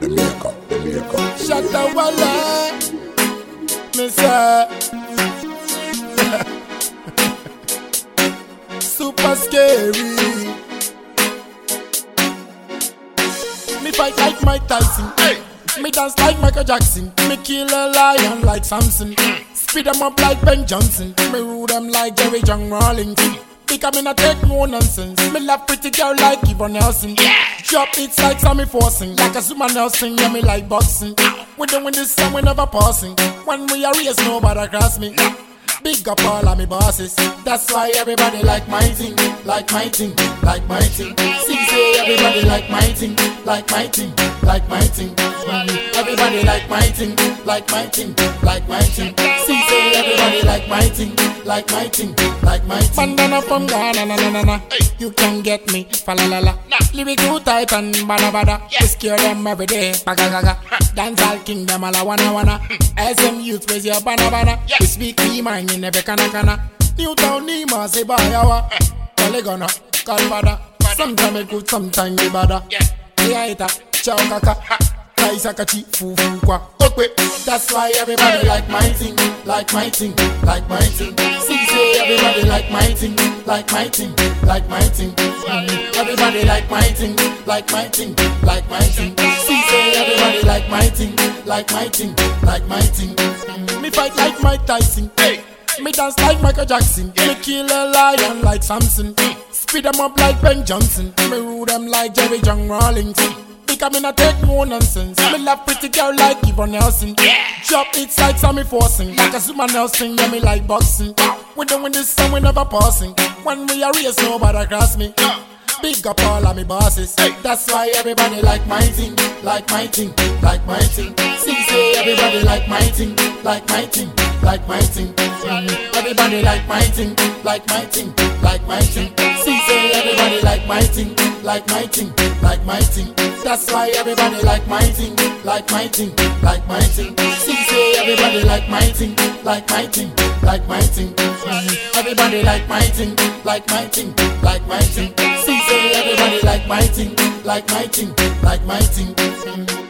the makeup, the makeup. Shatta Wale, me say. Super scary. Me fight like Mike Tyson. Hey. Me dance like Michael Jackson. Me kill a lion like Samson. Mm. Speed them up like Ben Johnson. Me rule them like Jerry John Rawlings. Because me not take no nonsense. Me love pretty girl like Yvonne Nelson. Yeah. Drop it's like Sammy Forson. Like Azumah Nelson, yeah, me like boxing. We doing this and we never passing. When we are race, nobody cross me. Big up all of me bosses. That's why everybody like my thing, like my thing, like my thing. See, say everybody like my thing, like my thing, like my thing. Mm, Everybody like my thing, like my thing, like my thing. See, say everybody like my thing, like my thing, like my thing. Bandana from Ghana, na na na na. You can get me, fa la la la. Lyric too tight and bada bada. We scare them every day, baga gaga. Dance all kingdom, all I wanna wanna. SM youth, raise your banana banana. We speak the mind in every kana kana. Newtown, Nima, say bye yawa. Polygon, Calvada. Sometimes it good, sometimes it bada. Yeah, it a chow kaka. Kaisa kachi, fufu kwa. Okay, that's why everybody like my thing, like my thing, like my thing. See, say everybody like my thing, like my thing, like my thing. Mm, Everybody like my thing, like my thing, like my thing. See, say everybody like my thing, like my thing, like my thing. Mm, Me fight like Mike Tyson. Hey. Me dance like Michael Jackson. Me kill a lion like Samson. Speed them up like Ben Johnson. Me rule them like Jerry John Rawlings. Because me not take no nonsense. Me love pretty girl like Yvonne Nelson. Drop it's like Sammy Forson. Like Azumah Nelson, yeah, me like boxing. We doing this and we never passing. When we are race, nobody cross me. Big up all of me bosses. That's why everybody like my thing, like my thing, like my thing. See, say everybody like my thing, like my thing, like my thing. Mm, Everybody like my thing, like my thing, like my thing. See, say everybody like my thing, like my thing, like my thing. That's why everybody like my thing, like my thing, like my thing. See, say everybody like my thing, like my thing, like my thing. Mm, Everybody like my thing, like my thing, like my thing. See, everybody like my thing, like my thing, like my thing.